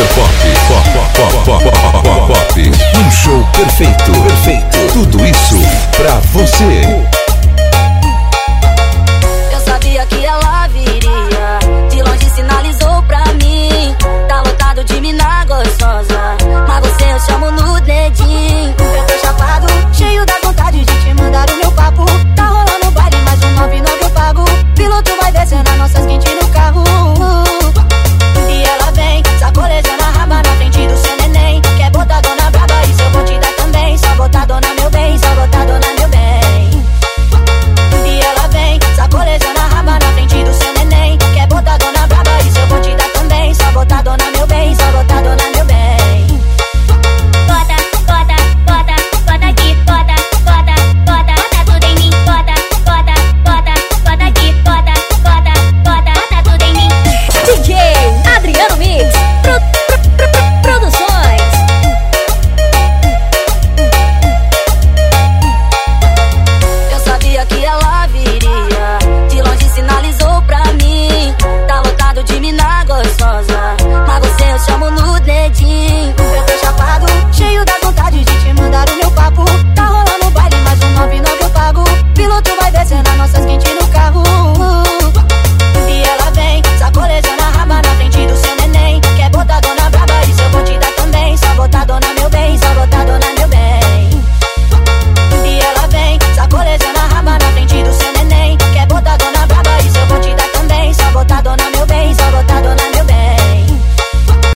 Super Pop. Pop, pop, pop, pop, don't know